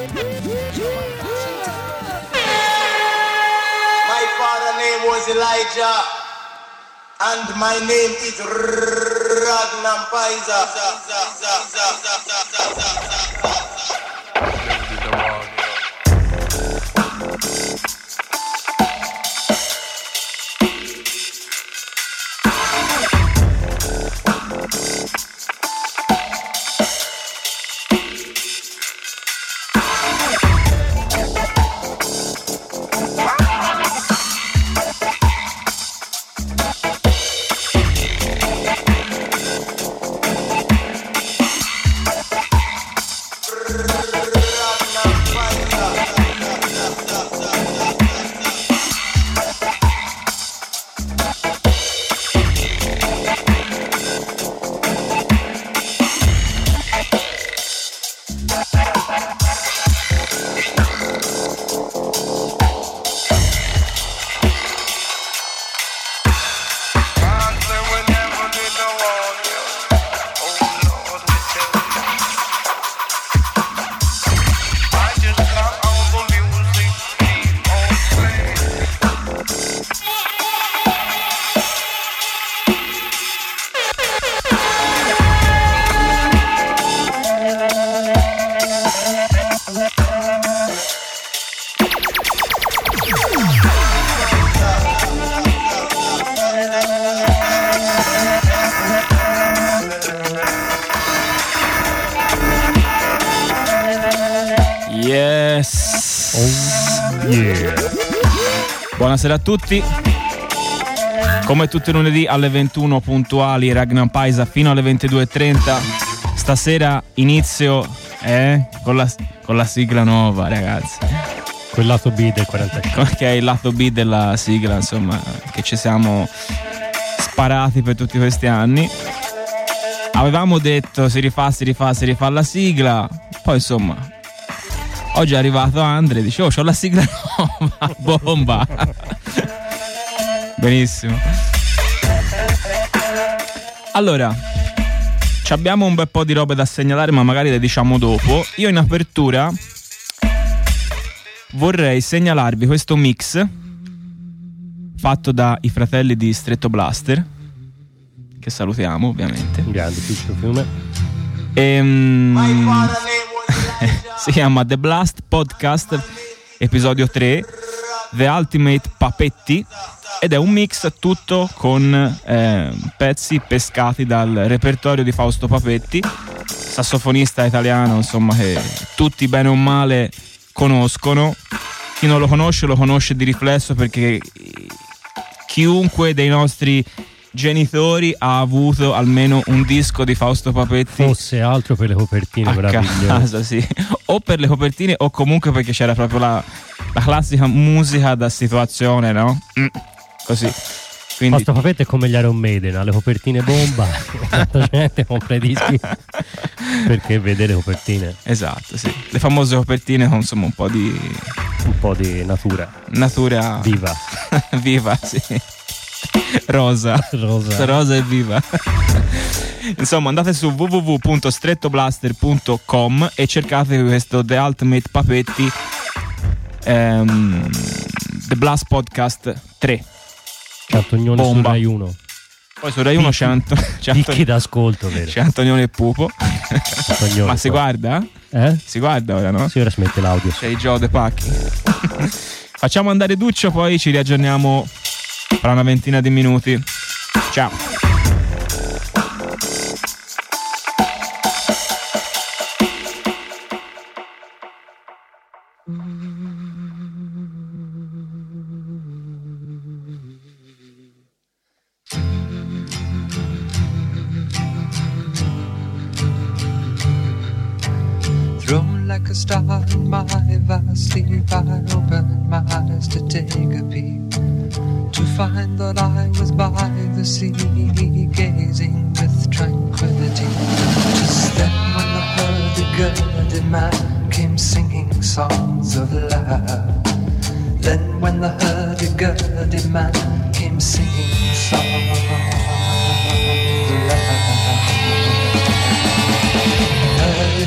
My father name was Elijah, and my name is Ragnar Buonasera a tutti. Come tutti i lunedì alle 21 puntuali Ragnar Paisa fino alle 22.30. Stasera inizio eh, con, la, con la sigla nuova, ragazzi. Quel lato B del 45. Che è il lato B della sigla, insomma, che ci siamo sparati per tutti questi anni. Avevamo detto si rifà, si rifà, si rifà la sigla. Poi insomma, oggi è arrivato Andre e dice: Oh, c'ho la sigla nuova, bomba. Benissimo. Allora, ci abbiamo un bel po' di robe da segnalare, ma magari le diciamo dopo. Io in apertura vorrei segnalarvi questo mix fatto dai fratelli di Stretto Blaster, che salutiamo ovviamente. Grande piccolo fiume. Ehm, si chiama The Blast Podcast, episodio 3, The Ultimate Papetti, ed è un mix tutto con eh, pezzi pescati dal repertorio di Fausto Papetti, sassofonista italiano, insomma, che tutti bene o male conoscono. Chi non lo conosce lo conosce di riflesso perché chiunque dei nostri genitori ha avuto almeno un disco di Fausto Papetti Fosse altro per le copertine meravigliose. casa, sì. O per le copertine o comunque perché c'era proprio la, la classica musica da situazione, no? Mm, Così. Quindi Questo papetto è come gli Iron Maiden, ha le copertine bomba, la gente compra i dischi perché vede le copertine, Esatto, sì. Le famose copertine con insomma un po' di un po' di natura natura viva, viva, sì. Rosa. rosa. Rosa e viva. Insomma, andate su www.strettoblaster.com e cercate questo The Ultimate Papetti ehm, The Blast Podcast 3. Cantognone su Bomba. Rai 1. Poi su Rai 1 c'è, Anto- c'è, Anto- d'ascolto, vero? c'è Antonione e Pupo. Antonione, Ma si guarda? Eh? Si guarda ora, no? Sì, ora si mette l'audio. C'è i Joe De Pacchi. Facciamo andare Duccio, poi ci riaggiorniamo fra una ventina di minuti. Ciao. A star in my vast sleep, I opened my eyes to take a peek. To find that I was by the sea, gazing with tranquility. Just then, when the hurdy-gurdy man came singing songs of love. Then, when the hurdy-gurdy man came singing songs of love.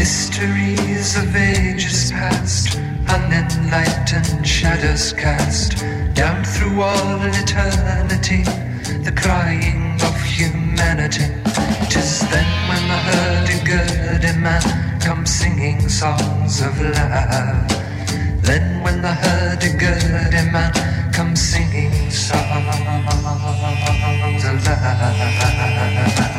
Histories of ages past, unenlightened shadows cast down through all eternity, the crying of humanity. Tis then when the hurdy-gurdy man comes singing songs of love. Then when the hurdy-gurdy man comes singing songs of love.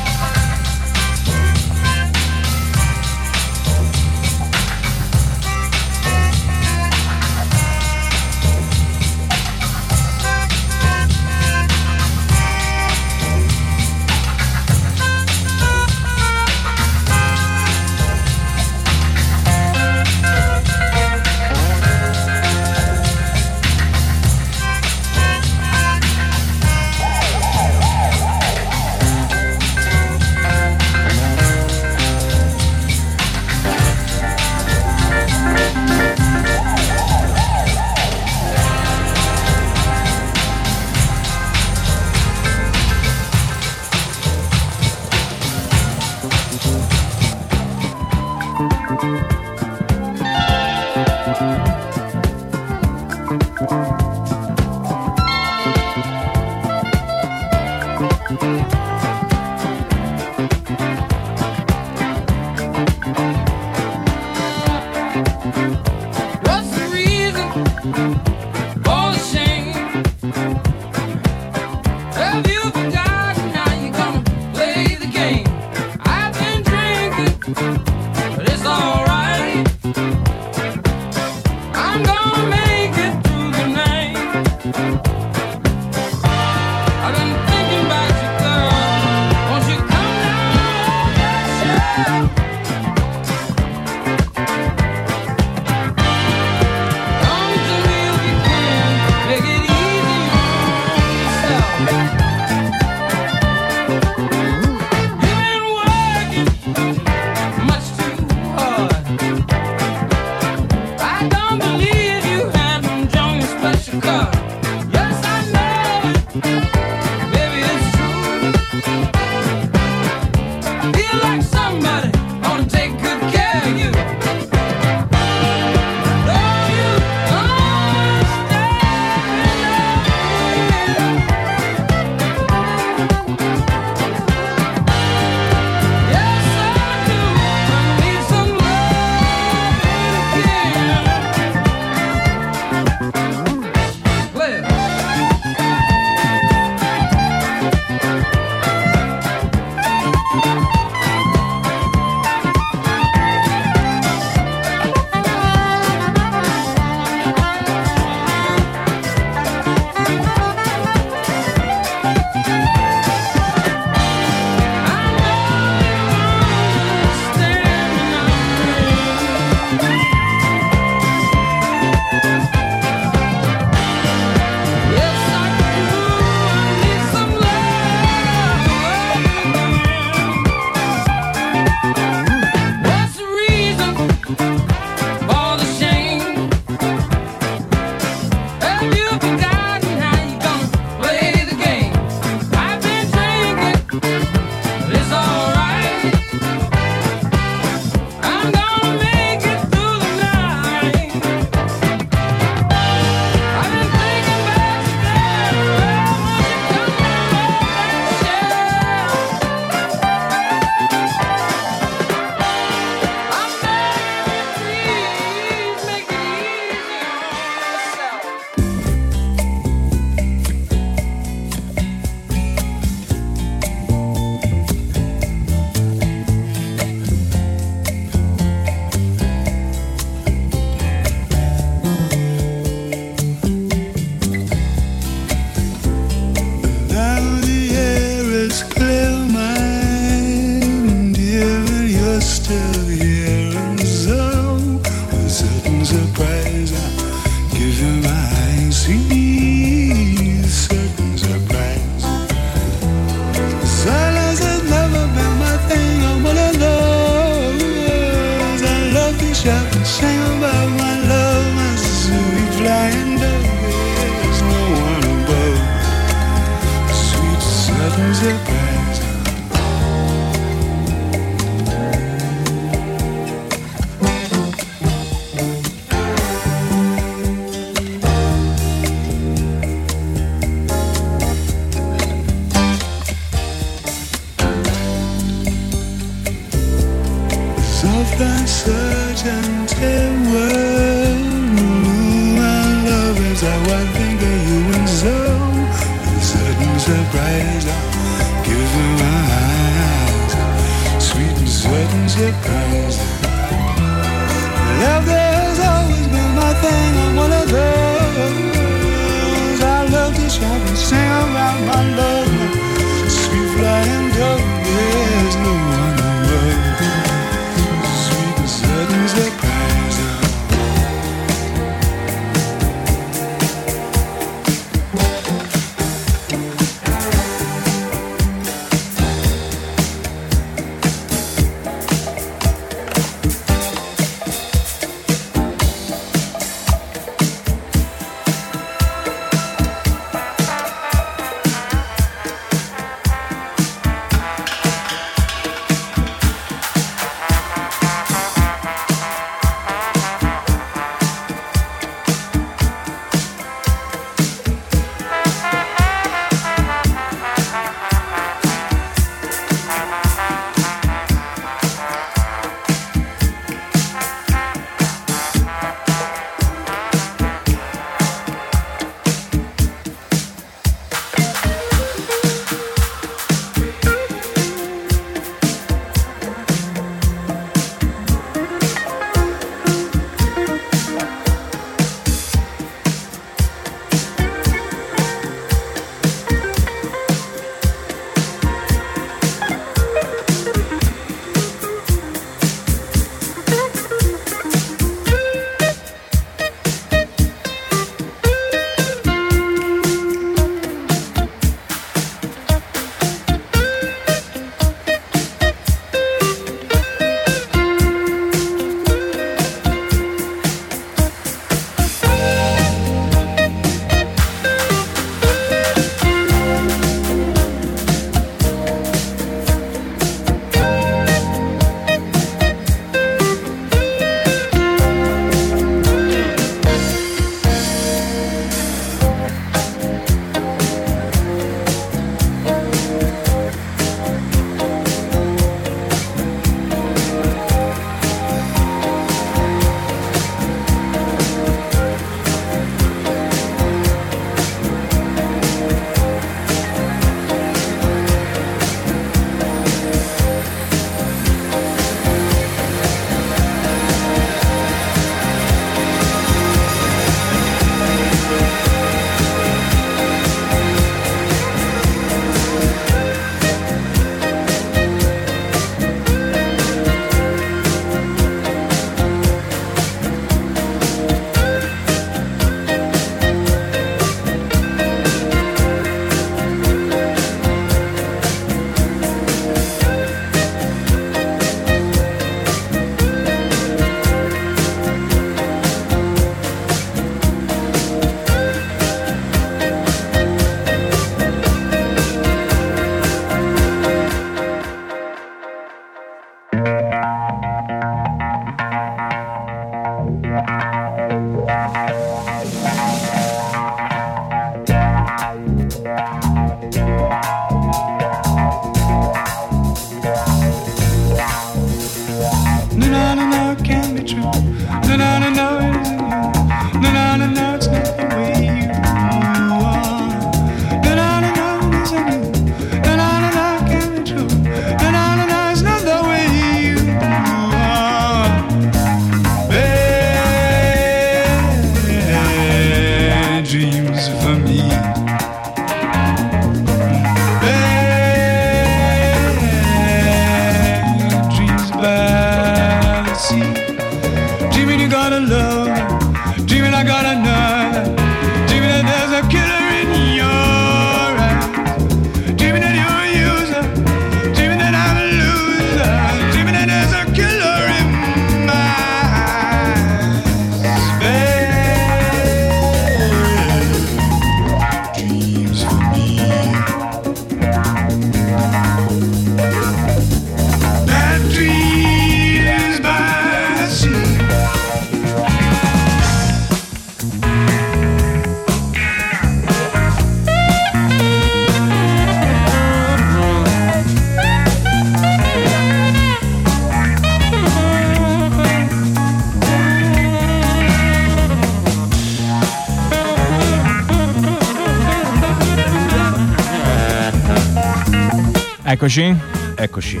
Eccoci. Eccoci.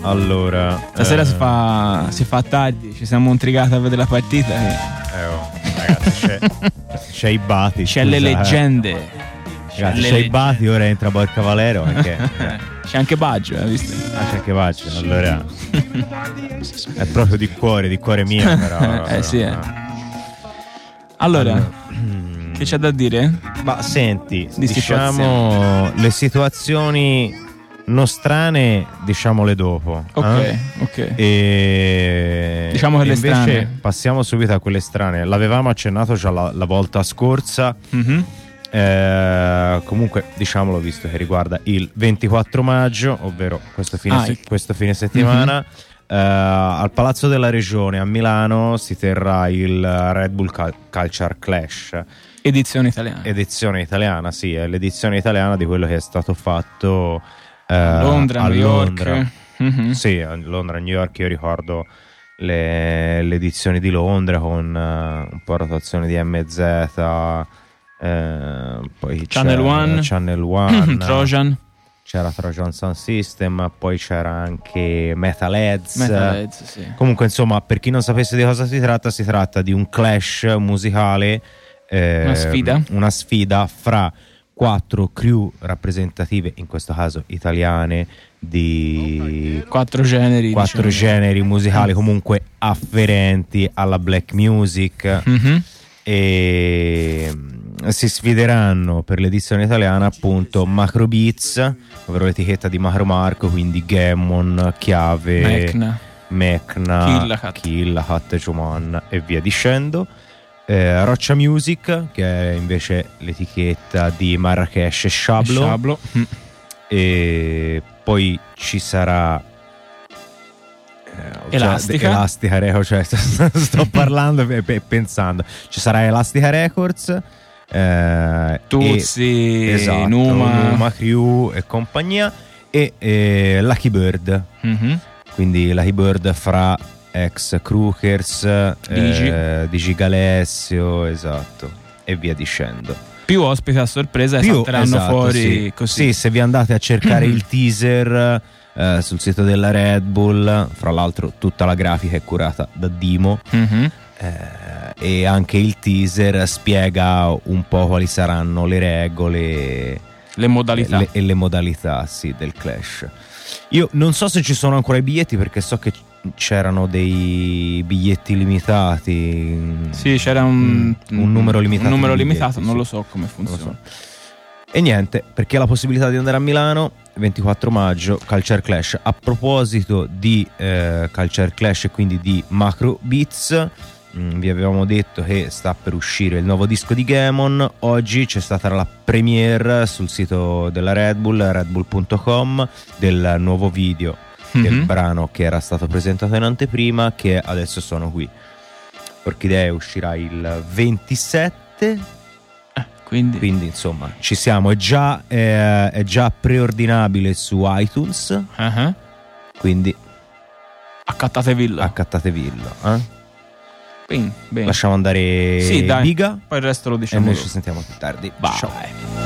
Allora. Stasera eh, si, fa, si fa tardi, ci siamo intrigati a vedere la partita. eh, oh, ragazzi, c'è, c'è i bati. C'è scusa, le eh. leggende. Ragazzi, le c'è i bati, ora entra Borca Valero. Perché, eh, C'è anche Baggio, hai visto? ah, c'è che faccio. Allora. È proprio di cuore, di cuore mio, però. Eh, sì, eh. però, Allora, che c'è da dire? Ma senti, Di diciamo le situazioni nostrane, diciamole dopo. Ok, eh? ok. E Diciamo che le invece strane. passiamo subito a quelle strane. L'avevamo accennato già la, la volta scorsa. Mhm. Eh, comunque, diciamolo visto che riguarda il 24 maggio, ovvero questo fine, Ah, se- ecco. questo fine settimana. eh, al Palazzo della Regione a Milano si terrà il Red Bull Cal- Culture Clash, Edizione italiana. edizione italiana, sì, è l'edizione italiana di quello che è stato fatto eh, Londra, a New Londra. York. Mhm. Sì, a Londra, New York, io ricordo le, le edizioni di Londra con eh, un po' rotazione di MZ, eh, poi Channel One. Channel One, Trojan. c'era Trojan Sound System, poi c'era anche Metal Heads. Metalheads, sì. Comunque, insomma, per chi non sapesse di cosa si tratta, si tratta di un clash musicale. Eh, Una sfida? Una sfida fra quattro crew rappresentative, in questo caso italiane, di Quattro generi. quattro diciamo. generi musicali comunque afferenti alla black music Mhm. e mm, si sfideranno per l'edizione italiana appunto Macro Beats ovvero l'etichetta di Macro Marco quindi Gammon, Chiave Mecna. Mecna, Killacat. Killacat, Juman e via dicendo Eh, Roccia Music che è invece l'etichetta di Marrakesh e Shablo Shablo. Mm. e poi ci sarà eh, Elastica. cioè, Elastica Records, cioè, sto parlando e pensando ci sarà Elastica Records eh, Tuzzi, e, esatto, Numa. Numa Crew e compagnia e eh, Lucky Bird Mhm. quindi Lucky Bird fra ex Crookers Digi. eh, Digi Galessio esatto e via dicendo Più ospiti a sorpresa e più salteranno esatto, fuori sì. così. Sì, se vi andate a cercare il teaser eh, sul sito della Red Bull, fra l'altro tutta la grafica è curata da Dimo Mhm. eh, e anche il teaser spiega un po' quali saranno le regole Le modalità. le- e le modalità sì, del clash. Io non so se ci sono ancora i biglietti perché so che c'erano dei biglietti limitati. Sì, c'era un, Mm, un numero limitato Un numero limitato, biglietti, non sì. lo so come funziona. E niente, perché ha la possibilità di andare a Milano 24 maggio, Culture Clash. A proposito di eh, Culture Clash e quindi di Macro Beats, mm, vi avevamo detto che sta per uscire il nuovo disco di Gamon. Oggi c'è stata la premiere sul sito della Red Bull, redbull.com, del nuovo video del Mhm. brano che era stato presentato in anteprima, che adesso sono qui. Orchidea uscirà il 27 Quindi, quindi insomma ci siamo, è già, eh, è già preordinabile su iTunes, Ah, quindi accattatevelo. accattatevillo. Eh? Quindi, bene. Lasciamo andare Sì. Biga Poi il resto lo e diciamo noi dopo. ci sentiamo più tardi. Vai. Ciao.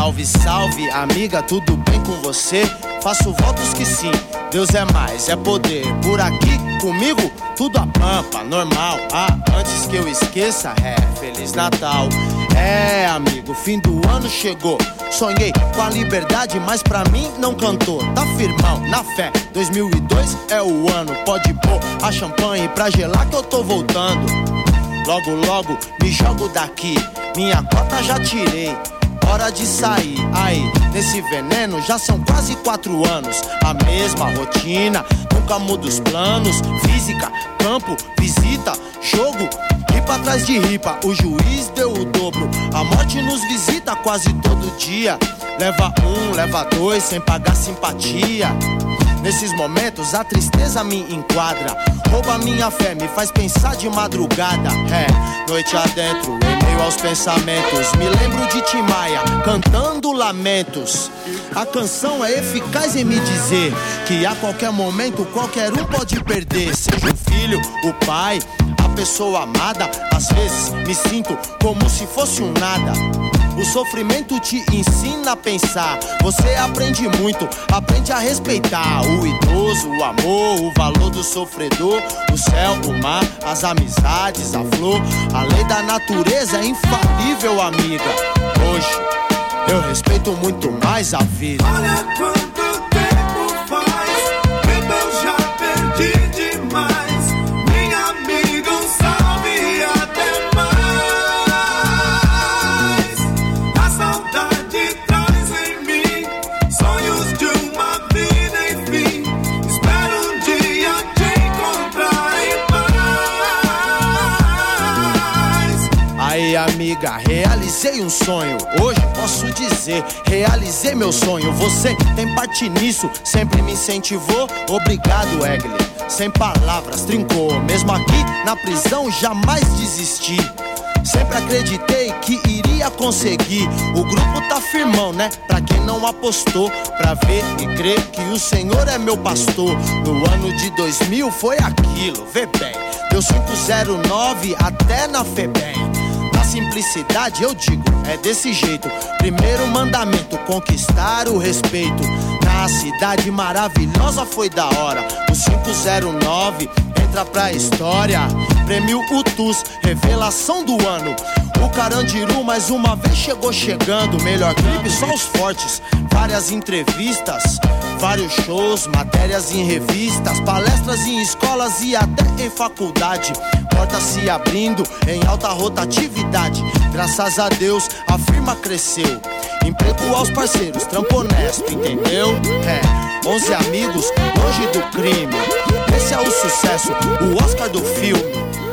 Salve, salve, amiga, tudo bem com você? Faço votos que sim, Deus é mais, é poder. Por aqui, comigo, tudo a pampa, normal. Ah, antes que eu esqueça, é Feliz Natal. É, amigo, fim do ano chegou. Sonhei com a liberdade, mas pra mim não cantou. Tá firmão, na fé. 2002 é o ano, pode pôr a champanhe pra gelar que eu tô voltando. Logo, logo me jogo daqui. Minha cota já tirei. Hora de sair, aí, nesse veneno já são quase quatro anos. A mesma rotina, nunca muda os planos. Física, campo, visita, jogo, ripa atrás de ripa. O juiz deu o dobro. A morte nos visita quase todo dia. Leva um, leva dois, sem pagar simpatia. Nesses momentos a tristeza me enquadra. Rouba minha fé, me faz pensar de madrugada. É, noite adentro, em meio aos pensamentos. Me lembro de Tim Maia cantando lamentos. A canção é eficaz em me dizer que a qualquer momento qualquer um pode perder. Seja o filho, o pai, a pessoa amada. Às vezes me sinto como se fosse um nada. O sofrimento te ensina a pensar. Você aprende muito, aprende a respeitar o idoso, o amor, o valor do sofredor, o céu, o mar, as amizades, a flor. A lei da natureza é infalível, amiga. Hoje eu respeito muito mais a vida. Amiga, realizei um sonho. Hoje posso dizer, realizei meu sonho. Você tem parte nisso, sempre me incentivou. Obrigado, Egli. Sem palavras, trincou. Mesmo aqui na prisão, jamais desisti. Sempre acreditei que iria conseguir. O grupo tá firmão, né? Pra quem não apostou, pra ver e crer que o Senhor é meu pastor. No ano de 2000 foi aquilo, vê bem. Deu 509 até na Febem. Simplicidade eu digo, é desse jeito. Primeiro mandamento, conquistar o respeito. Na cidade maravilhosa foi da hora. O 509 entra pra história. Prêmio UTUS, revelação do ano. O Carandiru mais uma vez chegou chegando. Melhor clipe, só os fortes. Várias entrevistas, vários shows, matérias em revistas, palestras em escolas e até em faculdade. Portas se abrindo em alta rotatividade. Graças a Deus, a firma cresceu. Emprego aos parceiros, trampo honesto, entendeu? É, 11 amigos longe do crime. Esse é o sucesso, o Oscar do filme.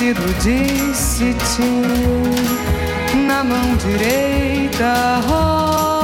Vestido de cetim, na mão direita rosas.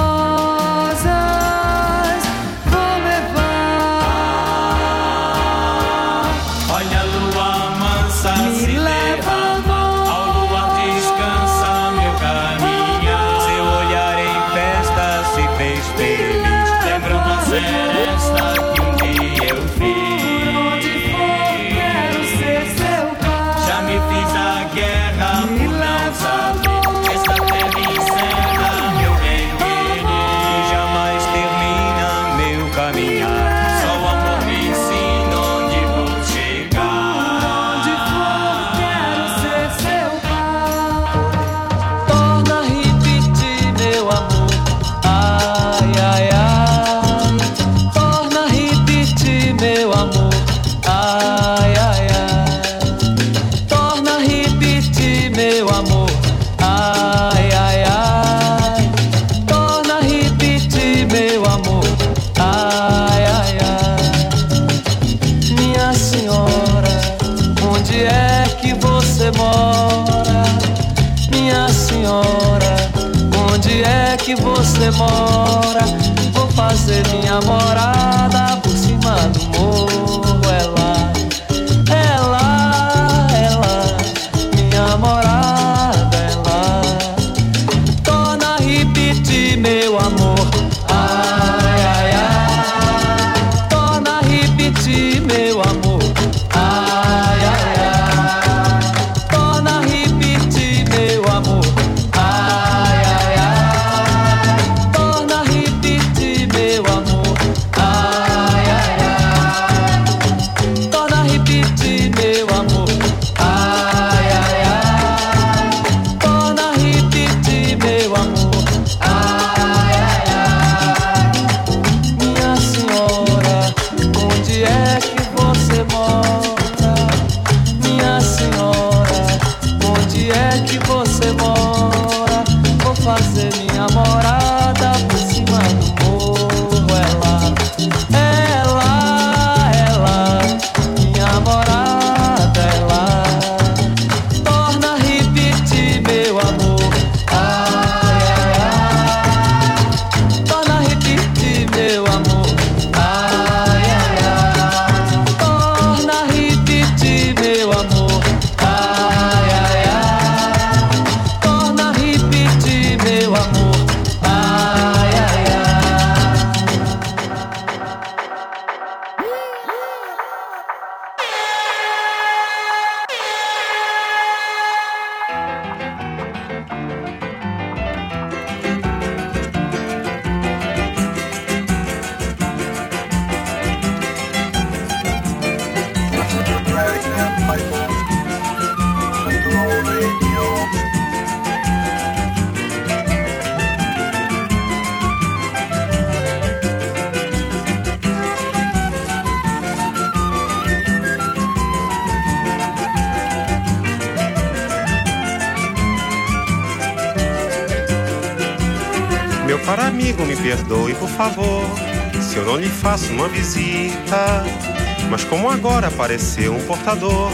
Apareceu um portador,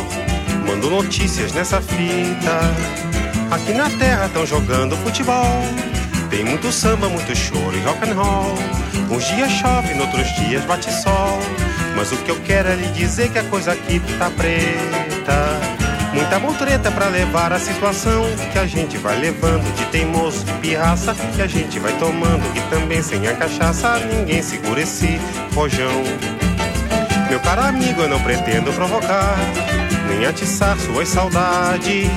mando notícias nessa fita. Aqui na terra estão jogando futebol. Tem muito samba, muito choro e rock and roll. Uns dias chove, noutros dias bate sol. Mas o que eu quero é lhe dizer que a coisa aqui tá preta. Muita mutreta pra levar a situação que a gente vai levando de teimoso, pirraça, que a gente vai tomando e também sem a cachaça ninguém segura esse rojão. Meu caro amigo, eu não pretendo provocar, nem atiçar suas saudades,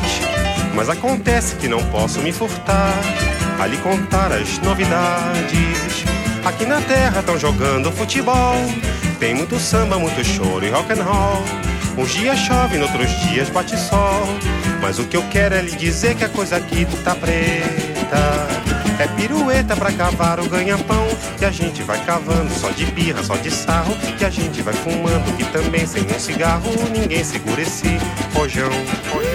mas acontece que não posso me furtar a lhe contar as novidades. Aqui na terra estão jogando futebol, tem muito samba, muito choro e rock and roll. Uns dias chove, noutros dias bate sol. Mas o que eu quero é lhe dizer que a coisa aqui tá preta. É pirueta pra cavar o ganha-pão. Que a gente vai cavando só de birra, só de sarro. Que a gente vai fumando e também sem um cigarro. Ninguém segura esse. Rojão, rojão,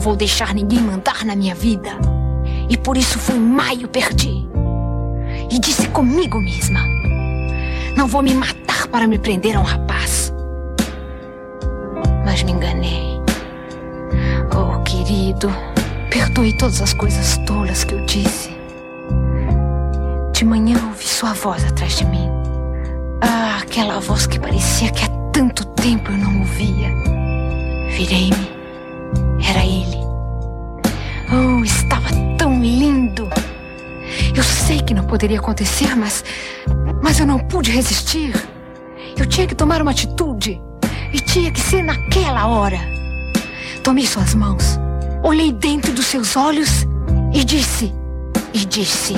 não vou deixar ninguém mandar na minha vida. E por isso fui em maio perdi. E disse comigo mesma: Não vou me matar para me prender a um rapaz. Mas me enganei. Oh, querido, perdoe todas as coisas tolas que eu disse. De manhã ouvi sua voz atrás de mim. Ah, aquela voz que parecia que há tanto tempo eu não ouvia. Virei-me. Que não poderia acontecer, mas. Mas eu não pude resistir. Eu tinha que tomar uma atitude. E tinha que ser naquela hora. Tomei suas mãos, olhei dentro dos seus olhos e disse. E disse.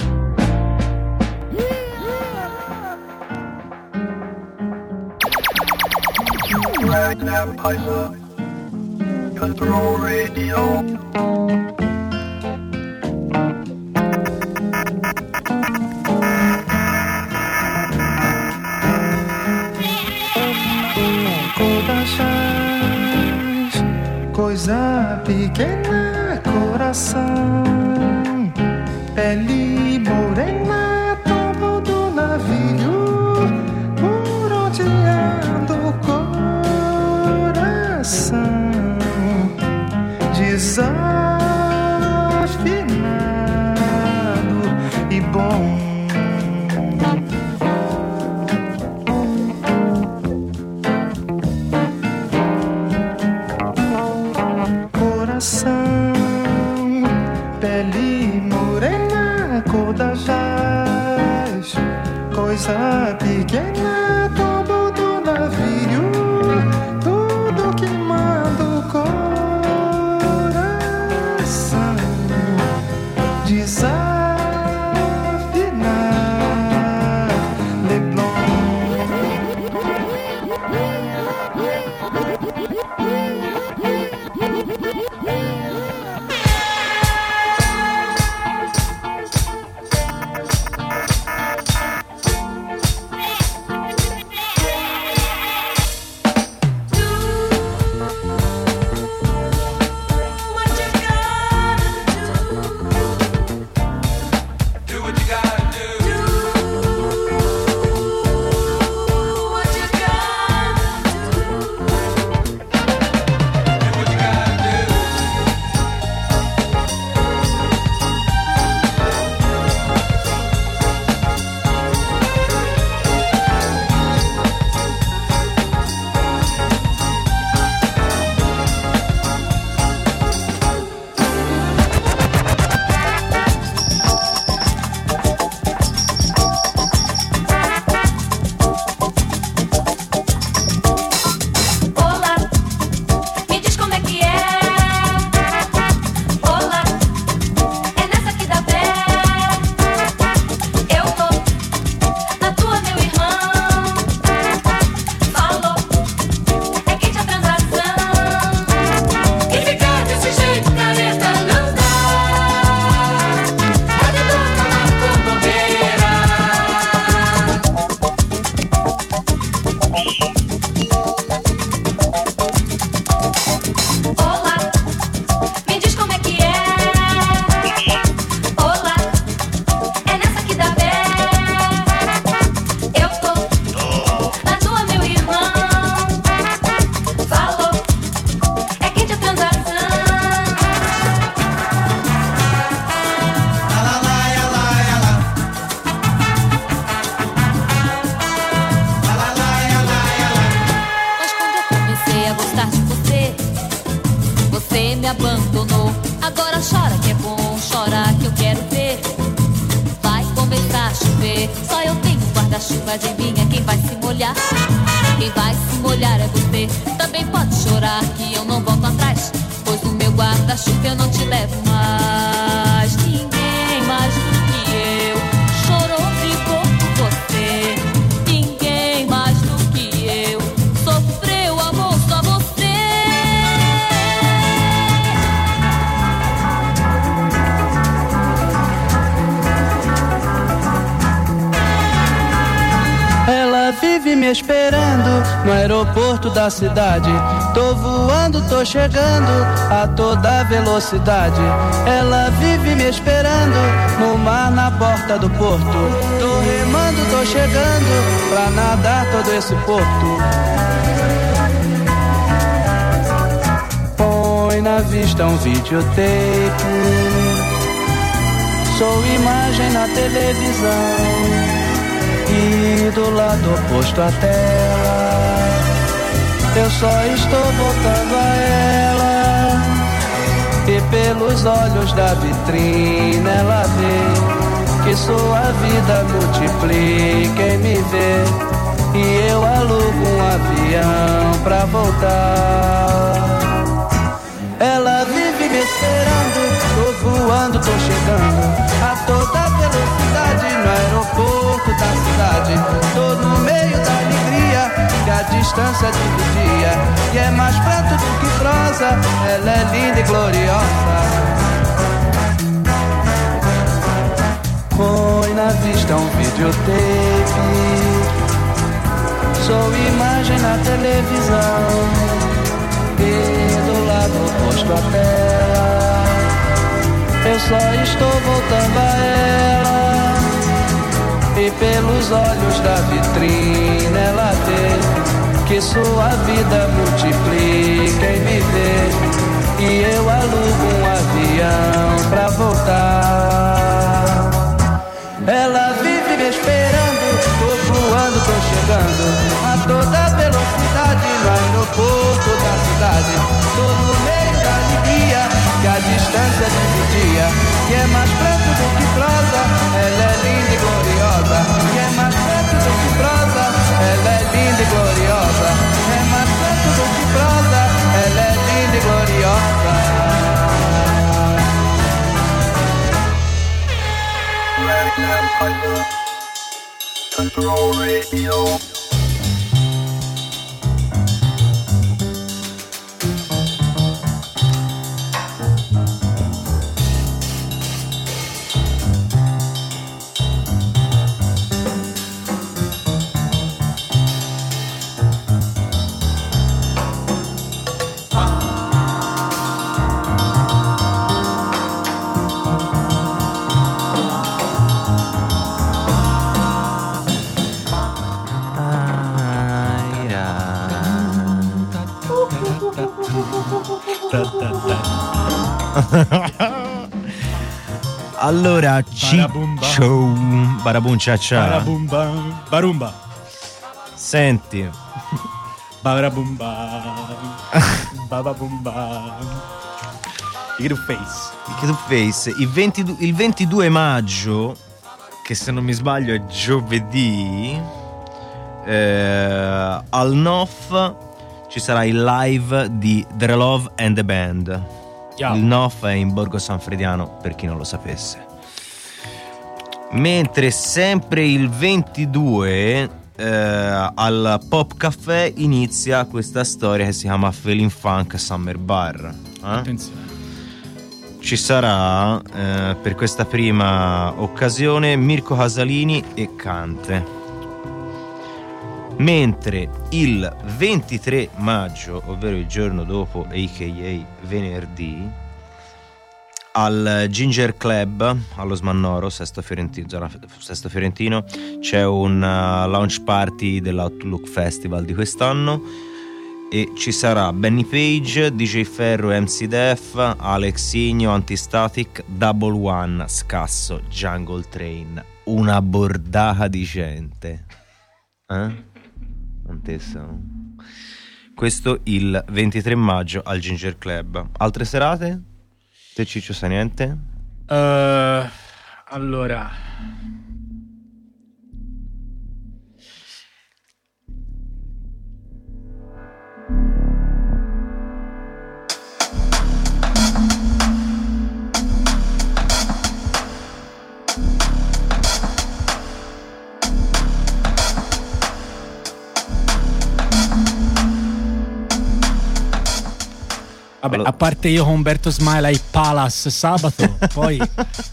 Control Radio. Coisa pequena, coração, pele morena, tô chegando a toda velocidade. Ela vive me esperando no mar na porta do porto. Tô remando, tô chegando pra nadar todo esse porto. Põe na vista um videotape. Sou imagem na televisão e do lado oposto à tela. Eu só estou voltando pelos olhos da vitrine ela vê que sua vida multiplica em me ver. E eu alugo um avião pra voltar. Ela vive me esperando, tô voando, tô chegando a toda velocidade no aeroporto da cidade. Tô no meio da que a distância dividia. E é mais prato do que prosa, ela é linda e gloriosa. Põe na vista um videotape. Sou imagem na televisão e do lado oposto à tela. Eu só estou voltando a ela. E pelos olhos da vitrine ela vê que sua vida multiplica em me ver. E eu alugo um avião pra voltar. Ela vive me esperando, tô voando, tô chegando a toda velocidade no aeroporto da cidade. Tô no meio que a distância dividia. Que é mais perto do que prosa, ela é linda e gloriosa. Que é mais perto do que prosa, ela é linda e gloriosa. É mais perto do que prosa, ela é linda e gloriosa. Control Radio. Allora, ciccio, barabum cia cia. Barabumba, barumba. Senti, Barabumba. Bababumba. Face. face, il 22, il 22 maggio, che se non mi sbaglio è giovedì, eh, al NOF ci sarà il live di The Love and the Band. Yeah. Il NOF è in Borgo San Frediano, per chi non lo sapesse. Mentre sempre il 22 eh, al Pop Café inizia questa storia che si chiama Feeling Funk Summer Bar. eh? Attenzione. Ci sarà eh, per questa prima occasione Mirko Casalini e Cante. Mentre il 23 maggio, ovvero il giorno dopo, a.k.a. venerdì, al Ginger Club allo Smannoro, Sesto Fiorentino, Sesto Fiorentino, c'è un uh, launch party dell'Outlook Festival di quest'anno e ci sarà Benny Page, DJ Ferro, MC Def, Alex Igno, Antistatic, Double One, Scasso, Jungle Train. Una bordata di gente. Eh? Questo il 23 maggio al Ginger Club. Altre serate? Te Ciccio sa niente? Eh, allora. Vabbè, a parte io con Umberto Smile ai Palace sabato, poi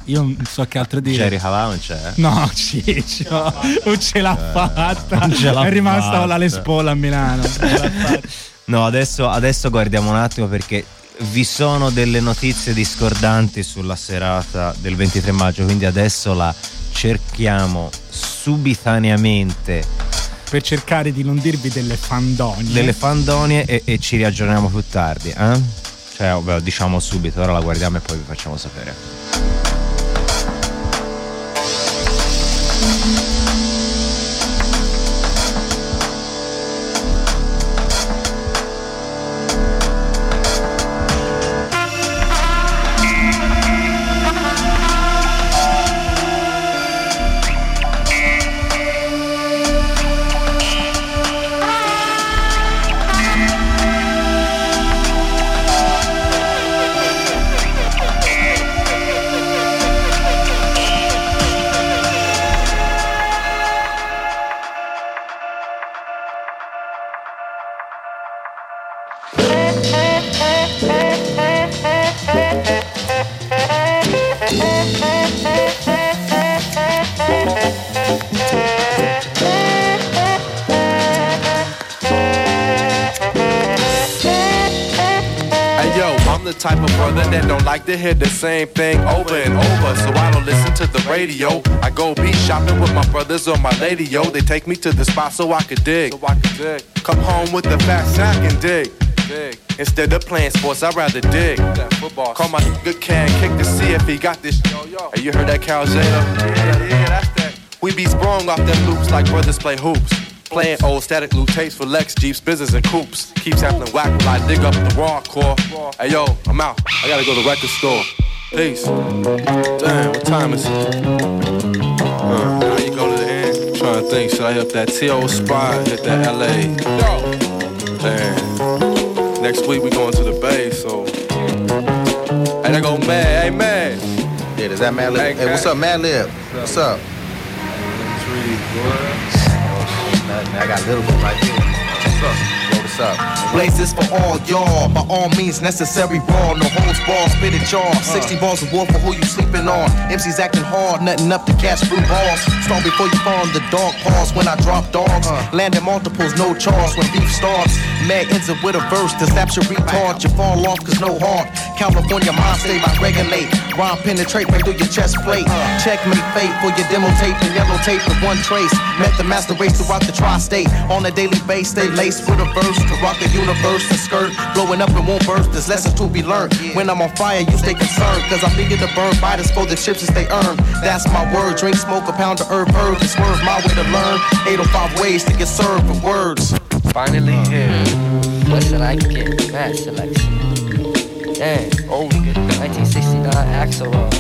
io non so che altro dire. Jerry Calà non c'è. eh? No, Ciccio, non ce l'ha fatta. non ce l'ha è rimasta fatta. con la Les Paul a Milano. No, adesso, adesso guardiamo un attimo perché vi sono delle notizie discordanti sulla serata del 23 maggio, quindi adesso la cerchiamo subitaneamente per cercare di non dirvi delle fandonie. delle fandonie e, e ci riaggiorniamo più tardi. eh? Cioè, vabbè, diciamo subito, ora la guardiamo e poi vi facciamo sapere. Type of brother that don't like to hear the same thing over and over. So I don't listen to the radio. I go beat shopping with my brothers or my lady, yo. They take me to the spot so I could dig. So I could dig. Come home with the fat sack and dig. dig. Instead of playing sports, I'd rather dig. Call my good can kick to see if he got this. Hey, you heard that Cal Jada? Yeah, yeah, that's that. We be sprung off them loops like brothers play hoops. Playing old static loop tapes for Lex, Jeeps, Business, and Coops. Keeps happening whack while I dig up the raw core. Hey yo, I'm out. I gotta go to the record store. Peace. Damn, what time is it? Uh, now you go to the end. Trying to think, should I hit that TO spot? Hit that LA? Yo. Damn. Next week we going to the Bay, so. Hey, there go Mad. Hey, Mad. Yeah, is that Madlib? Hey, what's up, Madlib? What's up? I got a little bit right here. What's up? What's up? Blazes for all y'all, by all means necessary raw, no holds ball, spit it y'all. 60 balls of war for who you sleeping on. MC's acting hard, nothing up to catch blue balls. Strong before you fall in the dog paws when I drop dogs. Landing multiples, no charge when beef starts. Mag ends up with a verse to slaps your retard. You fall off cause no heart. California mind state like regulate. Rhyme penetrate right through your chest plate. Checkmate fate for your demo tape and yellow tape with one trace. Met the master race throughout the tri-state. On a daily base, stay laced with a verse rock the universe and skirt. Blowing up and won't burst. There's lessons to be learned. When I'm on fire, you stay concerned. Cause I figure to burn fighters for the chips that they earn. That's my word. Drink, smoke a pound of herb, herb. and swerve my way to learn. 805 ways to get served with words. Finally here. What should I get? Mad selection. Dang. Oh, 1969 Axelrod.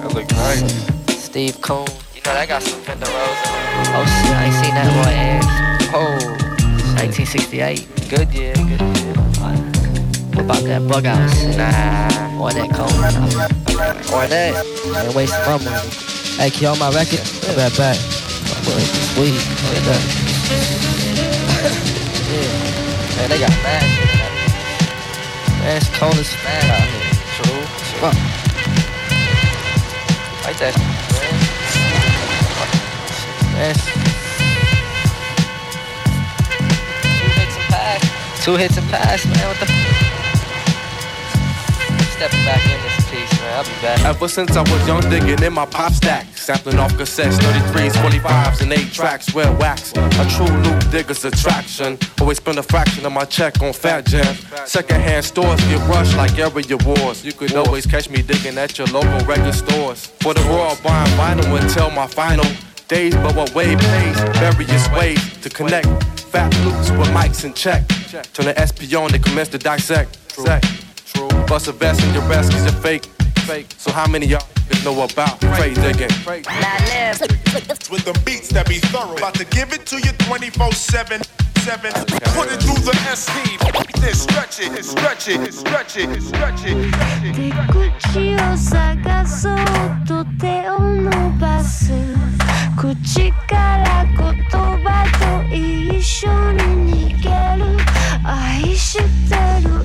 That look nice. Steve Kuhn. You know, that got some Fender Rhodes. Oh, shit. I ain't seen that Roy Ayers. Oh. 1968. Good year. Good year. What about that bug house? Nah. Or that cone. Or that. Ain't wasting my money. Hey, can you on my record? Be right back. That. yeah. Man, they got mad. Man, it's cold as mad out here. True. Fuck. Like that, man. Man, Two hits and pass, man. What the? Stepping back in this piece, man. I'll be back. Ever since I was young, digging in my pop stack, sampling off cassettes, 33s, 45s, and 8 tracks, red wax. A true loop digger's attraction. Always spend a fraction of my check on Fat Jam. Secondhand stores get rushed like area wars. You could always catch me digging at your local record stores. For the raw, buying vinyl until my final days, but what way pays various ways to connect. Fat loops with mics in check. Turn the SP on, they commence to dissect. Sec. True. Bust a vest in your rest cause you're fake. Fake. So how many y'all know about freight digging? With the beats that be thorough. About to give it to you 24 7. 7. Put it through the SP. Then stretch it, stretch it, stretch it, stretch it. 手口を探そうと手を伸ばす口から言葉と一緒に逃げる愛してる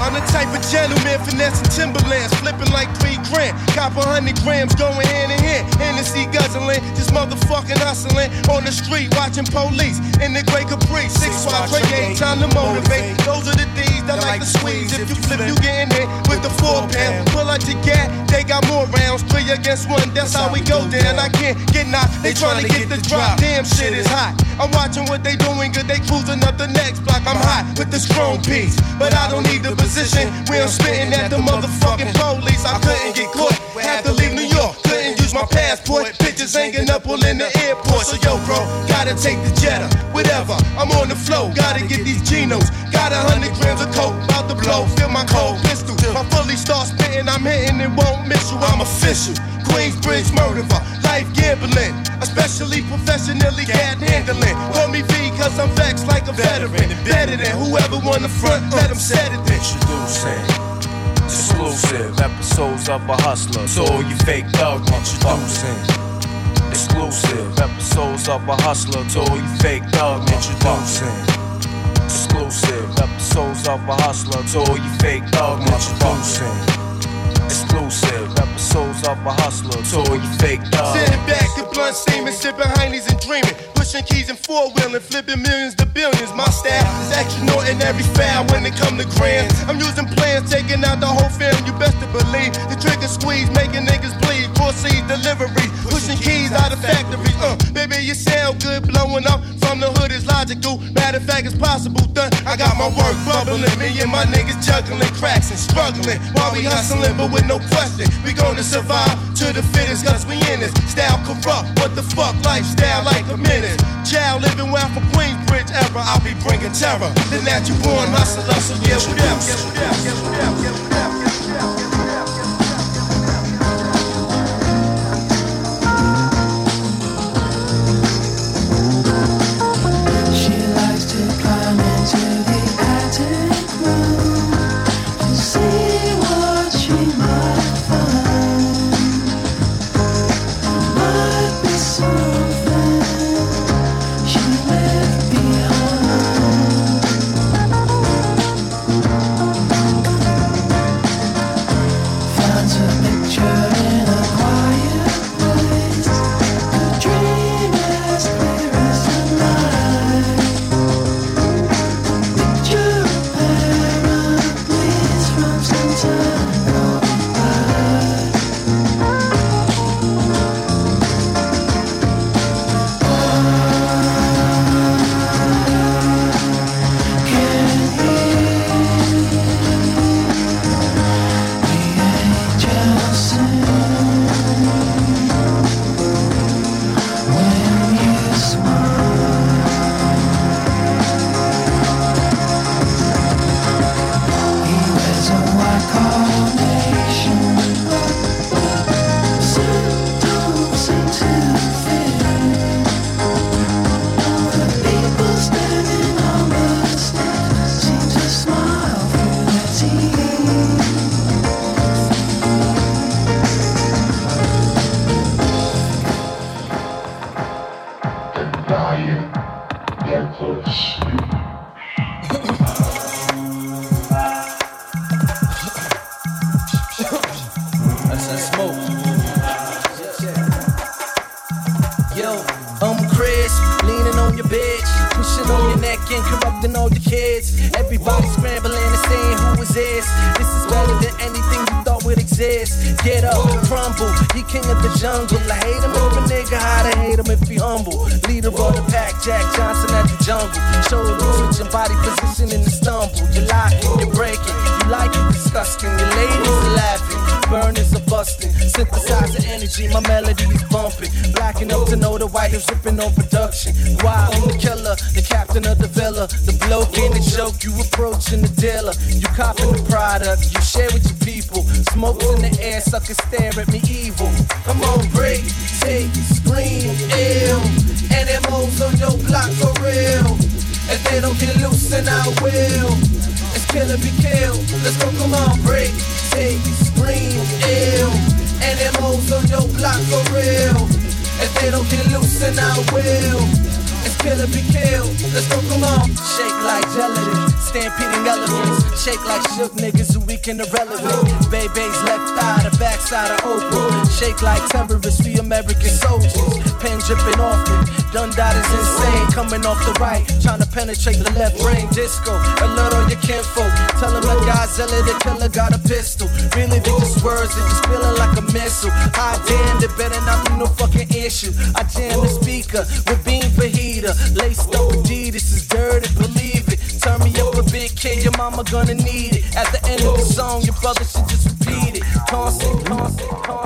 I'm the type of gentleman finessing Timberlands flipping like three grand. Cop a hundred grams, going hand in hand. Hennessy guzzling, just motherfucking hustling on the street, watching police in the gray Capri. Six five break, ain't time to motivate. Those are the D's that like to squeeze. If you flip, you get in there with the four pound. Pull out your gat, they got more rounds. Three against one, that's how we go down. I can't get knocked, they trying to get the drop. Damn shit is hot. I'm watching what they doing, good. They cruising up the next block. I'm hot with the strong piece, but I don't need the position. We I'm spitting at the motherfucking police, I couldn't get caught. Had to leave New York, couldn't use my passport. Pictures hanging up all in the airport. So yo, bro, gotta take the Jetta, whatever. I'm on the flow, gotta get these Genos. Got a hundred grams of coke, about to blow. Fill my cold pistol. My fully start spitting, I'm hitting and won't miss you. I'm official. Queensbridge murderer, life gambling, especially professionally cat handling. Call me V cause I'm vexed like a veteran. Better than whoever won the front, let them set it. Introducing exclusive episodes of a hustler. All you fake thug motherfuckers. Exclusive episodes of a hustler. To all you fake thug motherfuckers. Exclusive episodes of a hustler. To all you fake thug motherfuckers. Exclusive episodes of a hustler. To all you fake thug. Sitting back to blunt steaming, sipping heinies and dreaming. Pushing keys and four wheeling, flipping millions to billions. My style is extraordinary foul when it come to grams. I'm using plans, taking out the whole film. You best to believe the trigger squeeze, making niggas bleed. Proceed delivery, pushing keys out of factories. Uh, baby, you sound good, blowing up from the hood is logical. Matter of fact, it's possible. Done. I got my work bubbling. Me and my niggas juggling cracks and struggling while we hustling, but with no question, we gonna survive to the fittest, cause we in this. Style corrupt, what the fuck, lifestyle like a menace. Child living well for Queensbridge ever, I'll be bringing terror. The natural born hustler, so yeah, what up, yeah, yeah, yeah, yeah. My melody is bumping. Black enough to know the white is ripping on production. Why I'm the killer, the captain of the villa, the bloke in the joke. You approaching the dealer, you copping the product, you share with your people. Smoke in the air, suckers stare at me evil. Come on, break, take, scream, ill. NMOs on your block for real. If they don't get loose, then I will. It's kill or be killed. Let's go, come on, break, block for real. If they don't get loose, then I will. It's kill or be killed. Let's go, come on. Shake like gelatin, stampeding elephants. Shake like shook niggas who weak and irrelevant. Baby's left eye, the backside of Oprah. Shake like terrorists, we American soldiers. Pen dripping off me. Dundada is insane, coming off the right, trying to penetrate the left brain. Disco, alert on your kinfolk. Tell them that Godzilla, the killer, got a pistol. Really, they just words, they just feeling like a missile. Hot damn, there better not be no fucking issue. I jam the speaker with beam fajita, laced up Adidas mama gonna need it. At the end of the song, your brother should just repeat it. Constant, constant, constant.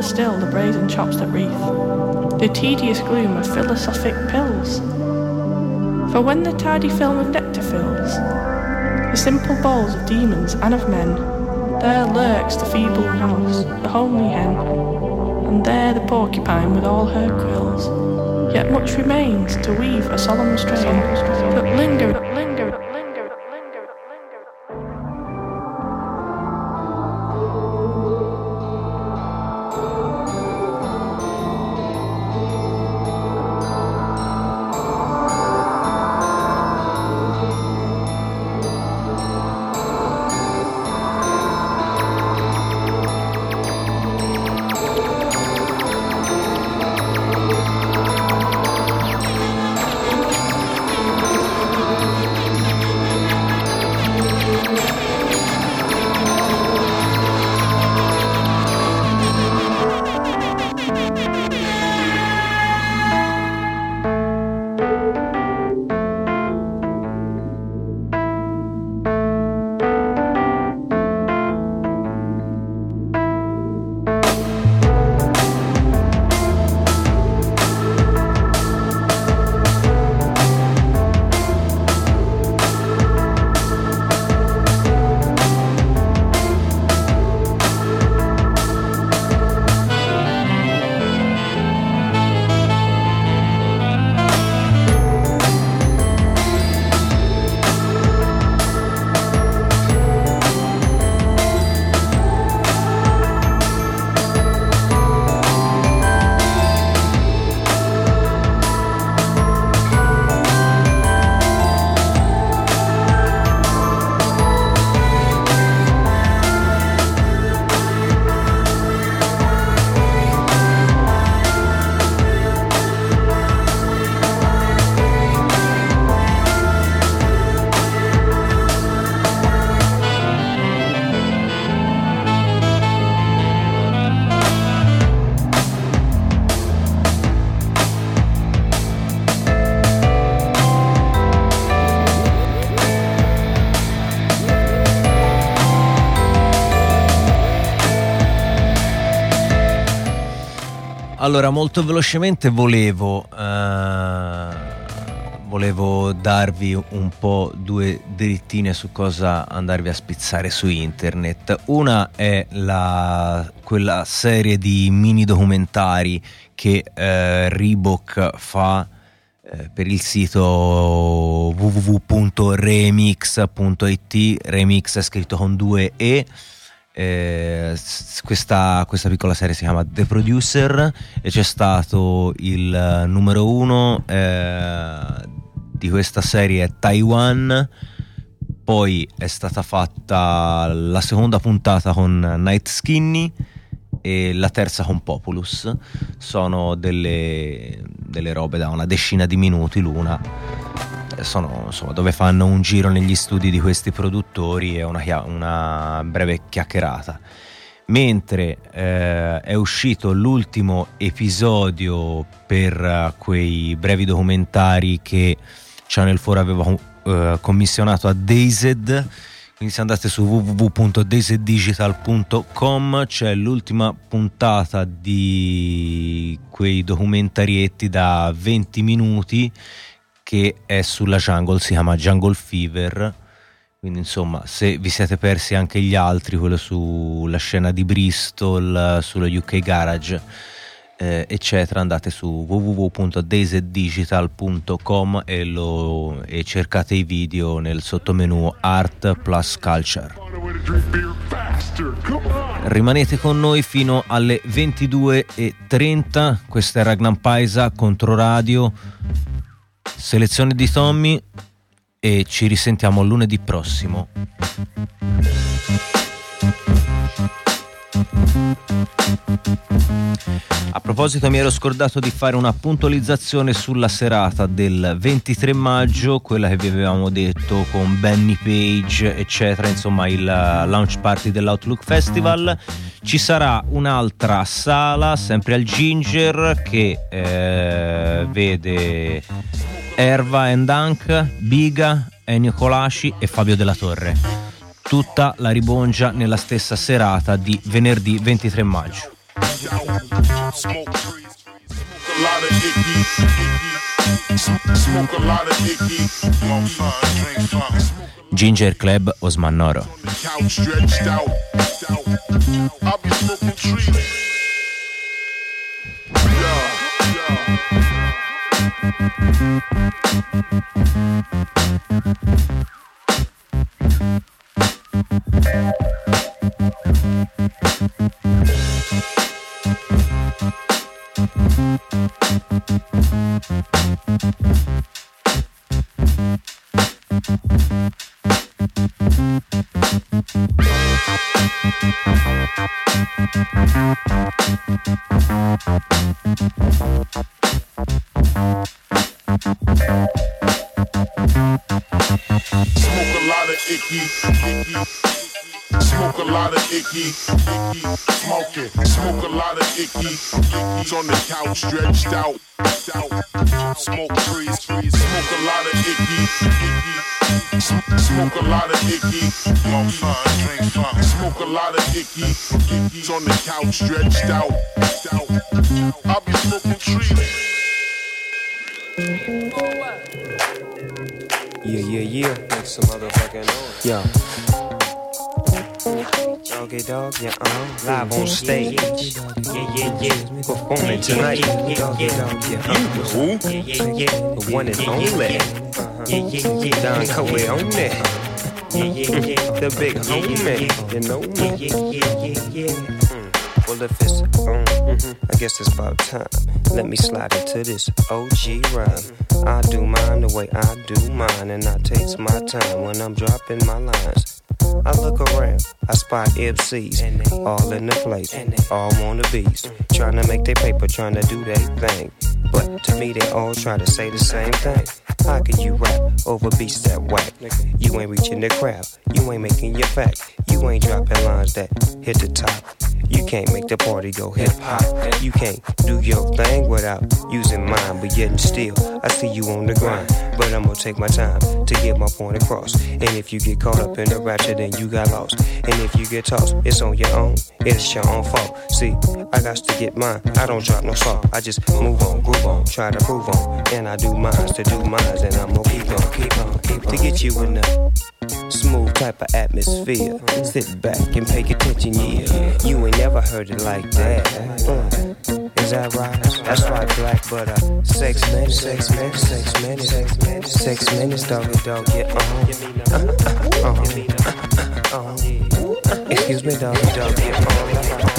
Colder still the brazen chops that wreath the tedious gloom of philosophic pills. For when the tardy film of nectar fills the simple bowls of demons and of men, there lurks the feeble mouse, the homely hen, and there the porcupine with all her quills. Yet much remains to weave a solemn strain that linger, Allora, molto velocemente volevo, eh, volevo darvi un po' due drittine su cosa andarvi a spizzare su internet. Una è la, quella serie di mini documentari che eh, Reebok fa eh, per il sito www.remix.it. Remix è scritto con due E. Eh, questa, questa piccola serie si chiama The Producer e c'è stato il eh, numero uno eh, di questa serie Taiwan. Poi è stata fatta la seconda puntata con Night Skinny e la terza con Populus. Sono delle, delle robe da una decina di minuti l'una. Eh, sono insomma dove fanno un giro negli studi di questi produttori e una, una breve chiacchierata. Mentre eh, è uscito l'ultimo episodio per eh, quei brevi documentari che Channel 4 aveva eh, commissionato a Dazed quindi se andate su www.dazeddigital.com c'è l'ultima puntata di quei documentarietti da 20 minuti che è sulla Jungle, si chiama Jungle Fever. Quindi insomma se vi siete persi anche gli altri quello sulla scena di Bristol sullo UK Garage eh, eccetera andate su www.dazeddigital.com e, e cercate i video nel sottomenu Art plus Culture. Rimanete con noi fino alle 22.30 questa è Ragnar Paisa Controradio. Selezione di Tommy e ci risentiamo lunedì prossimo A proposito, mi ero scordato di fare una puntualizzazione sulla serata del 23 maggio, quella che vi avevamo detto con Benny Page, eccetera, insomma il eh, launch party dell'Outlook Festival. Ci sarà un'altra sala, sempre al Ginger, che eh, vede Erva and Dunk, Biga, Ennio Colaci e Fabio Della Torre tutta la ribongia nella stessa serata di venerdì 23 maggio. Ginger Club Osmanoro. Thank Couch Smoke a lot of icky. Smoke a lot of icky, icky. Smoke a lot of icky, icky's on the couch stretched out. out. Smoke trees. Smoke a lot of icky. Smoke a lot of icky. Smoke a lot of icky, icky's on the couch stretched out. out. I'll be smoking trees. Yeah, yeah, yeah. Make some motherfucking noise. Yeah. Doggy dog, yeah, uh Live on stage. Yeah, yeah, yeah. Performing tonight. Doggy dog, yeah, uh Who? Yeah, yeah, yeah. The one and only. Yeah, yeah, yeah. Don it. Yeah, yeah, yeah. The big homie. You know me. Yeah, yeah, yeah, yeah. Mm. Well, if it's on, I guess it's about time. Let me slide into this OG rhyme. I do mine the way I do mine, and I takes my time when I'm dropping my lines. I look around, I spot MCs, all in the place, all on the beats, trying to make their paper, trying to do their thing. But to me, they all try to say the same thing. How can you rap over beats that whack? You ain't reaching the crowd, you ain't making your fact, you ain't dropping lines that hit the top. You can't make the party go hip hop. You can't do your thing without using mine, but yet and still, I see you on the grind. But I'm gonna take my time to get my point across. And if you get caught up in the rapture, then you got lost. And if you get tossed, it's on your own. It's your own fault. See, I got to get mine. I don't drop no salt. I just move on, groove on, try to prove on. And I do mines to do mines, and I'm gonna keep on, keep on, keep on. To get you the smooth type of atmosphere. Sit back and pay attention, yeah. You ain't never heard it like that. Uh, is that right? That's right, black, but uh, sex minutes, sex minutes, sex minutes, sex minutes, sex minutes, doggy dog, uh, uh, uh, uh, uh, excuse me, doggy dog, uh, sex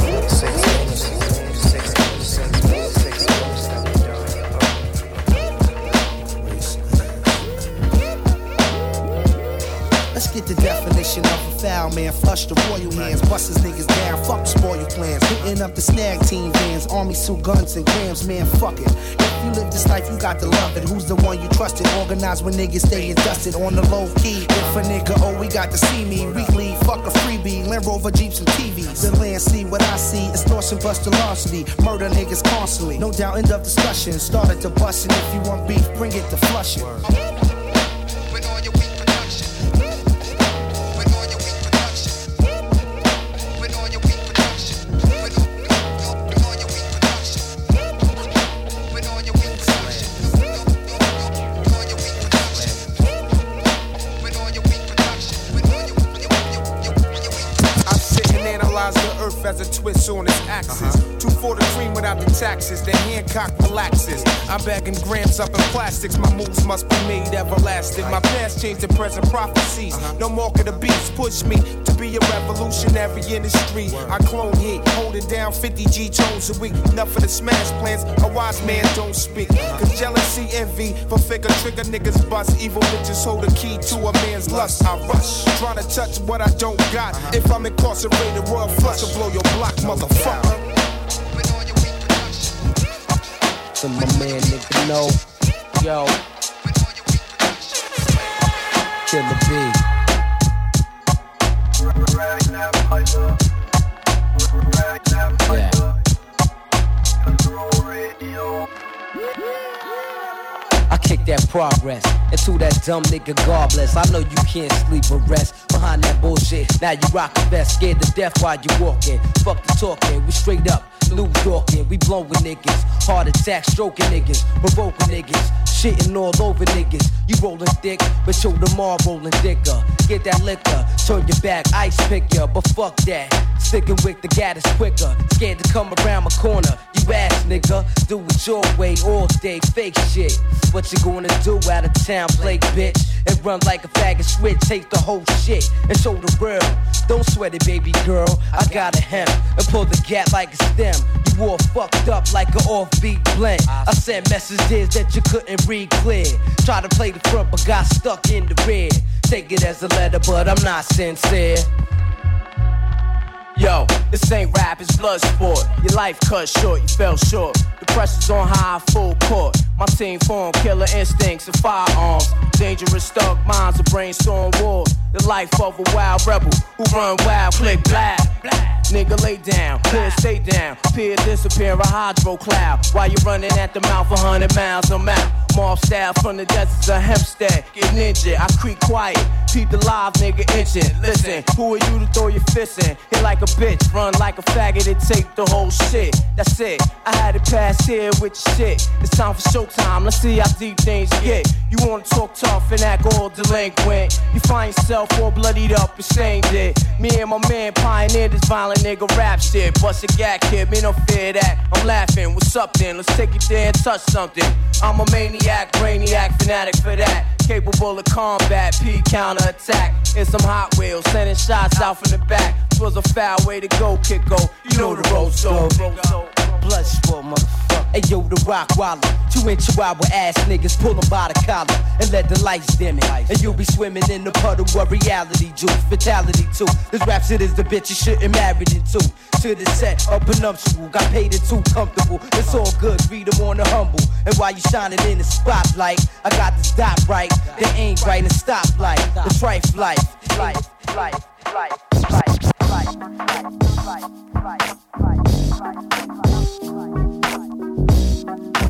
get the definition of a foul man. Flush the royal hands, bust his niggas down. Fuck spoil plans. Hitting up the snag team vans. Army suit guns and grams, man. Fuck it. If you live this life, you got to love it. Who's the one you trusted? Organized when niggas stay dusted on the low key. If a nigga, oh, we got to see me. Weekly, fuck a freebie. Land Rover, Jeeps, and TVs. The land see what I see. Extortion, bust larceny. Murder niggas constantly. No doubt, end of discussion. Started to bustin'. If you want beef, bring it to flushing. I as a twist on its axis. Uh-huh. Two for the cream without the taxes, the Hancock relaxes. I'm bagging grams up in plastics, my moves must be made everlasting. My past changed to present prophecies. Uh-huh. No mark of the beast push me to be a revolutionary in the street. I clone hit, holding down 50 G tones a week. Enough of the smash plans, a wise man don't speak. Cause jealousy, envy, for figure trigger niggas bust. Evil bitches hold the key to a man's lust. I rush, trying to touch what I don't got. Uh-huh. If I'm incarcerated, royal flush will blow your block, motherfucker. To my man, nigga, know. Yo. Killer B. kick that progress into that dumb nigga godless. I know you can't sleep or rest behind that bullshit. Now you rock a vest, scared to death while you walking. Fuck the talking, we straight up New Yorkin', we blowin' niggas. Heart attack, stroking niggas, provoking niggas, shitting all over niggas. You rollin' thick, but show them all rollin' thicker. Get that liquor, turn your back, ice pick ya, but fuck that. Sticking with the gat is quicker. Scared to come around my corner. You ass nigga, do it your way all day, fake shit. What you gonna do out of town, play bitch? And run like a faggot switch, take the whole shit and show the world. Don't sweat it, baby girl. I got a hem and pull the gap like a stem. You all fucked up like an offbeat blend. I sent messages that you couldn't read clear. Try to play the front, but got stuck in the rear. Take it as a letter, but I'm not sincere. Yo, this ain't rap, it's blood sport. Your life cut short, you fell short. The pressure's on high, full court. My team form killer instincts and firearms. Dangerous thug minds, a brainstorm war. The life of a wild rebel who run wild, click black. Nigga, lay down, peer, stay down. Peer, disappear, a hydro cloud. While you running at the mouth, a hundred miles, I'm out. Mob style from the deserts of Hempstead. Get ninja, I creep quiet. Peep the live nigga itching. Listen, who are you to throw your fist in? Hit like a bitch, run like a faggot and take the whole shit. That's it. I had it pass here with your shit. It's time for showtime. Let's see how deep things get. You wanna talk tough and act all delinquent. You find yourself all bloodied up and stained it. Me and my man pioneered this violent nigga rap shit. Bust a gag kid, me no fear that. I'm laughing. What's up then? Let's take it there and touch something. I'm a maniac, brainiac, fanatic for that. Capable of combat, P counter attack. In some Hot Wheels, sending shots out from the back. Was a foul way to go, kick go. You know the road so. Blood sport, motherfucker. Hey yo, the rock waller. Two inch chihuahua ass niggas pull 'em by the collar and let the lights dim it. And you'll be swimming in the puddle of reality juice. Fatality too. This rap shit is the bitch you shouldn't marry into. To the set, up nuptial. Got paid it too comfortable. It's all good, read 'em on the humble. And while you shining in the spotlight, I got this dot right. They ain't right in the stoplight. The trife life, life, life, life, life, life. Wow.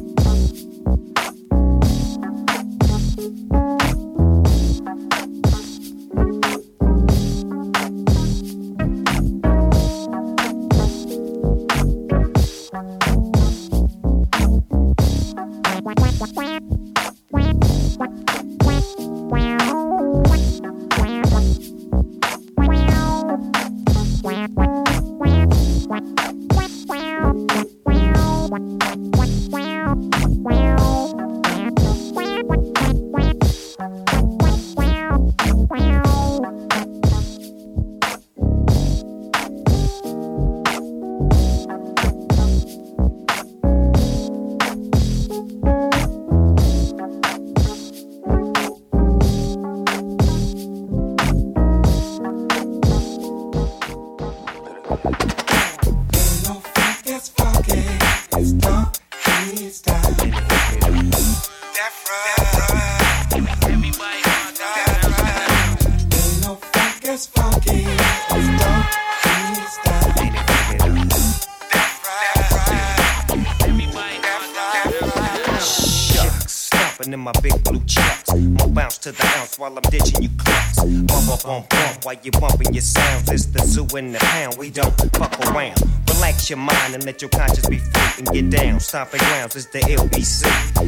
While you bumping your sounds. It's the zoo in the pound. We don't fuck around. Relax your mind and let your conscience be free and get down. Stomping grounds is the LBC.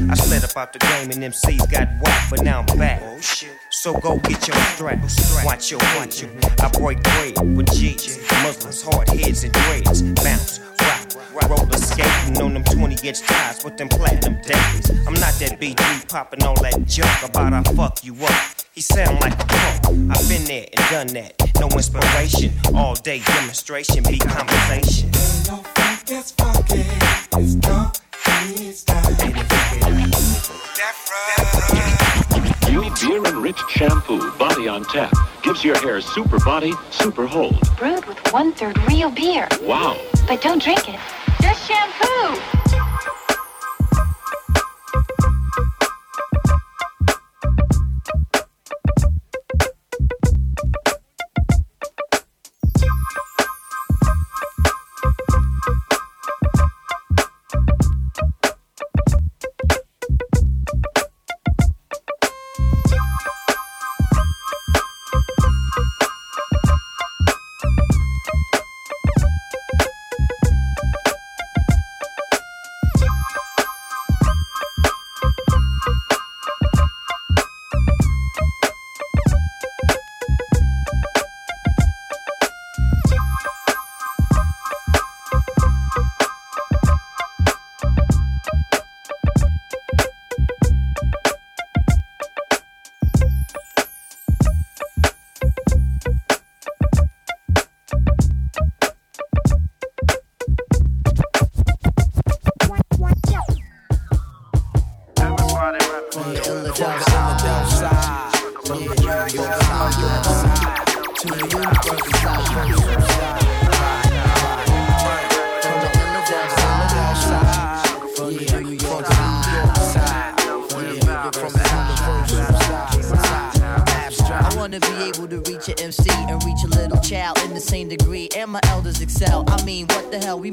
I slid up out the game and MCs got whacked, but now I'm back. Oh, shit. So go get your strap. Oh, watch your watch you. I break bread with G's, Muslims, hard heads and dreads. Bounce, rock, roller skating on them 20 inch ties with them platinum days. I'm not that BG popping all that junk about I fuck you up. He sound like a punk. I've been there and done that. No inspiration, all day demonstration, beat conversation. Ain't no funk, it's funky, it's dark, it's down. New Beer Enriched Shampoo, Body on Tap, gives your hair super body, super hold. Brewed with one third real beer. Wow. But don't drink it. Just shampoo.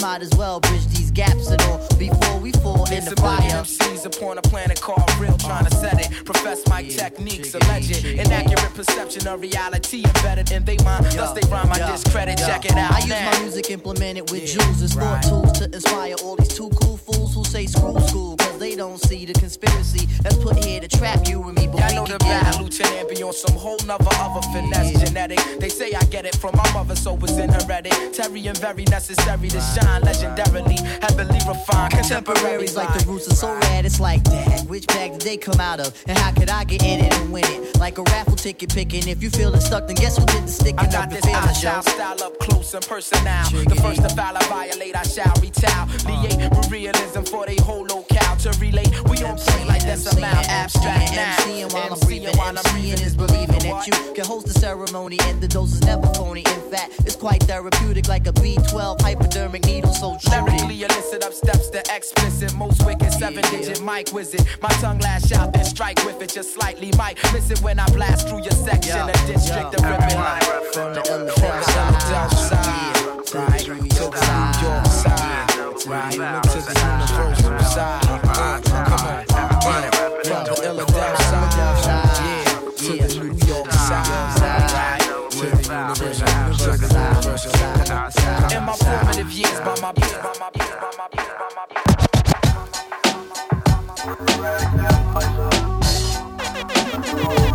Might as well bridge these gaps and all before we fall in It's the a million fire. MCs upon a planet called real, trying to uh-huh. set it. Profess my techniques, alleged inaccurate perception of reality embedded in they mind. Thus they rhyme my Yo, discredit. yo. Check it out I use my music implemented with jewels as thought tools to inspire all these two cool fools who say screw school, cause they don't see the conspiracy that's put here to trap you and me. But Yeah, I we know can the get bad out. lieutenant be on some whole nother other finesse hereditary and very necessary to shine legendarily, heavily refined Contemporaries like the roots are so rad, it's like that. Which bag did they come out of? And how could I get in it and win it? Like a raffle ticket picking. If you feeling stuck, then guess who did the sticking I got this shall style up close and personal. The first to foul I violate, I shall retaliate with realism for they whole locale to relate. We on point like that's a mouth abstract now. MCing while I'm breathing, MCing is believing that you can host the ceremony and the dose is never phony. In fact, it's quite therapeutic like a B12 hypodermic needle so. Lyrically illicit up steps to explicit, most wicked seven digit mic wizard. My tongue lash out, then strike with it just slightly. Might miss it when I blast through your section, a district of ripping line. From the Philadelphia side, right to the New York side. Me to the universal side. Come on, from the side, yeah, New York side, to the universal, universal, universal side. In my formative years, by my, by my, by my, by my. Yeah,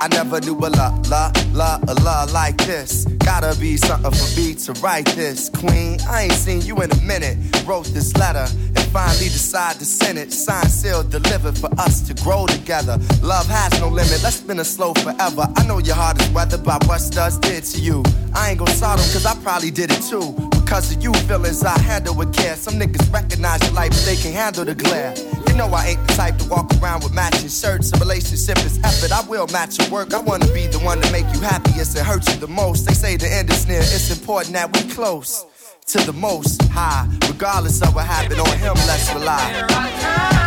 I never knew a la la la a la like this. Gotta be something for me to write this. Queen, I ain't seen you in a minute. Wrote this letter and finally decided to send it. Signed, sealed, delivered for us to grow together. Love has no limit. Let's spin it slow forever. I know your heart is weathered by what studs did to you. I ain't gon' sodom cause I probably did it too. Because of you, feelings I handle with care. Some niggas recognize your life, but they can't handle the glare. Know I ain't the type to walk around with matching shirts. A relationship is effort. I will match your work. I wanna be the one to make you happiest and hurt you the most. They say the end is near. It's important that we close to the most high. Regardless of what happened on him, let's rely.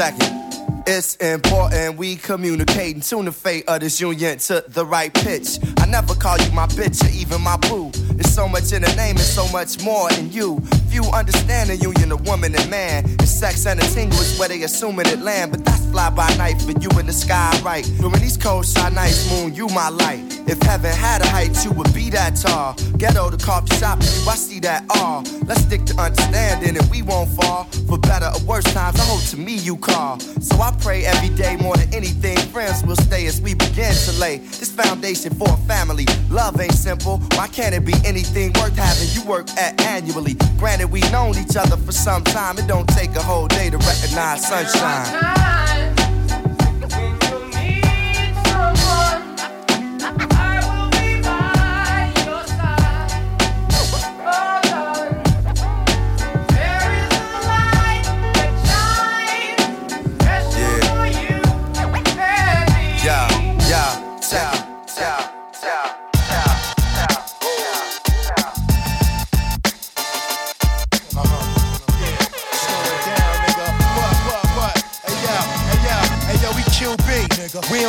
Second. It's important we communicate and tune the fate of this union to the right pitch. I never call you my bitch or even my boo. There's so much in the name and so much more in you. Few understand the union of woman and man. It's sex and a tingle is where they assuming it land, but that's fly by night for you in the sky, right? During these cold shine nights, moon, you my light. If heaven had a height, you would be that tall. Ghetto, the coffee shop, I see that all. Let's stick to understanding and we won't fall. For better or worse times, I hope to me you call. So I pray every day more than anything. Friends will stay as we begin to lay this foundation for a family. Love ain't simple. Why can't it be anything worth having you work at annually? Granted, we known each other for some time. It don't take a whole day to recognize sunshine.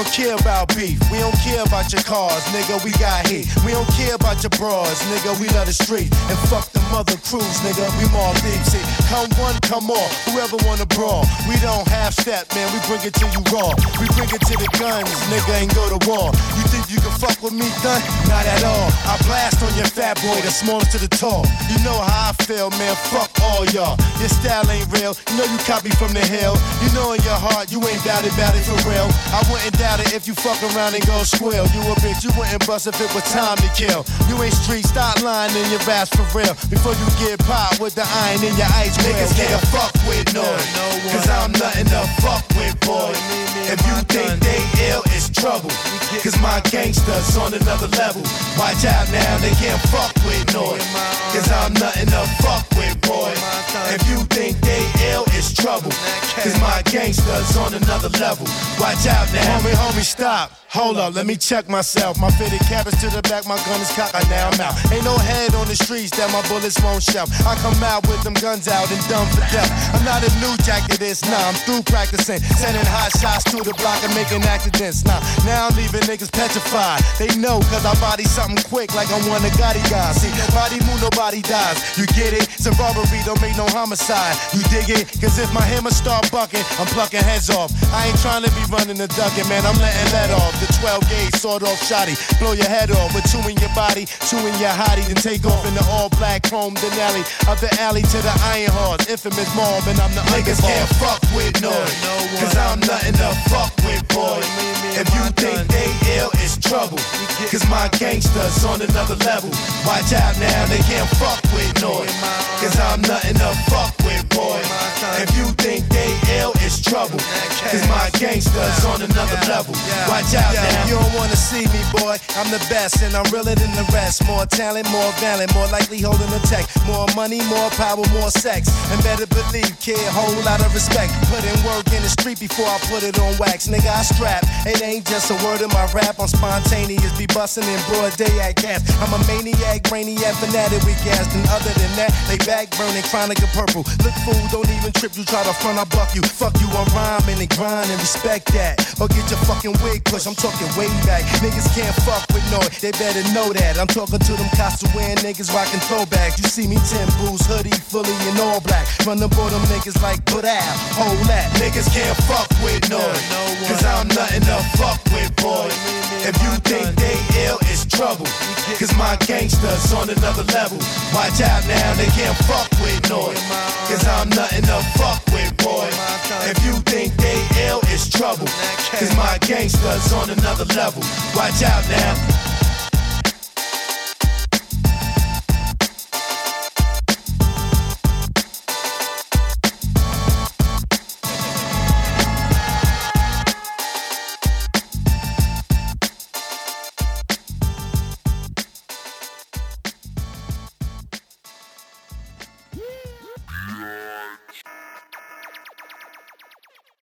Bronx care about beef. We don't care about your cars, nigga. We got heat. We don't care about your bras, nigga. We love the street and fuck the mother crews, nigga. We more deep. See, come one, come all. Whoever wanna brawl, we don't half step, man. We bring it to you raw. We bring it to the guns, nigga, and go to war. You think you can fuck with me, gun? Not at all. I blast on your fat boy, the smallest to the tall. You know how I feel, man. Fuck all y'all. Your style ain't real. You know you copy from the hill. You know in your heart you ain't bout about it for real. I wouldn't doubt it if you fuck around and go squill. You a bitch, you wouldn't bust if it was time to kill. You ain't street, stop lying in your raps for real. Before you get popped with the iron in your ice grill. Niggas can't fuck with no Cause I'm nothing to fuck with, boy. If you think they ill, trouble. Cause my gangsters on another level. Watch out now, they can't fuck with noise. Cause I'm nothing to fuck with, boy. If you think they ill, it's trouble. Cause my gangsters on another level. Watch out now. Homie, homie, stop. Hold up, let me check myself. My fitted cap is to the back, my gun is cocked, now I'm out. Ain't no head on the streets that my bullets won't shout. I come out with them guns out and done for death. I'm not a new jack to this, nah, I'm through practicing. Sending hot shots to the block and making accidents, nah. Now I'm leaving niggas petrified. They know, cause I body something quick like I'm one of Gotti guys. See, body move, nobody dies. You get it? It's a robbery, don't make no homicide. You dig it? Cause if my hammer start bucking, I'm plucking heads off. I ain't trying to be running the ducking, man, I'm letting that off. The 12 gauge sawed off shotty. Blow your head off with two in your body, two in your hottie. Then take off in the all black chrome Denali. Up the alley to the Iron Horse. Infamous mob, and I'm the Niggas can't fuck with no Cause I'm nothing to fuck with, boy. If you think they ill, it's trouble. Cause my gangsters on another level. Watch out now, they can't fuck with noise. Cause I'm nothing to fuck with, boy. If you think they ill, it's trouble. Cause my gangsters on another level. Watch out Yo, now. You don't wanna see me, boy. I'm the best, and I'm realer than the rest. More talent, more valent, more likely holding a tech. More money, more power, more sex. And better believe, kid, whole lot of respect. Put in work in the street before I put it on wax. Nigga, I strap. It ain't just a word in my rap. I'm spontaneous, be bustin' in broad day at gas. I'm a maniac, brainiac, fanatic with gas. And other than that, they back burning, chronic and purple. Look, fool, don't even trip. You try to front, I buck you. Fuck you, I'm rhyming and grinding, respect that. Or get your fucking wig pushed. I'm talking way back. Niggas can't fuck with noise, they better know that. I'm talking to them costume wearing niggas rocking throwbacks. You see me 10 boots, hoodie, fully in all black. Run the board, them niggas like, put out, hold that. Niggas can't fuck with no. Cause I'm nothing to fuck with, boy. If you think they ill, it's trouble. Cause my gangsters on another level. Watch out now, they can't fuck with noise. Cause I'm nothing to fuck with, boy. If you think they ill, it's trouble. Cause my gangsters on another level. Watch out now.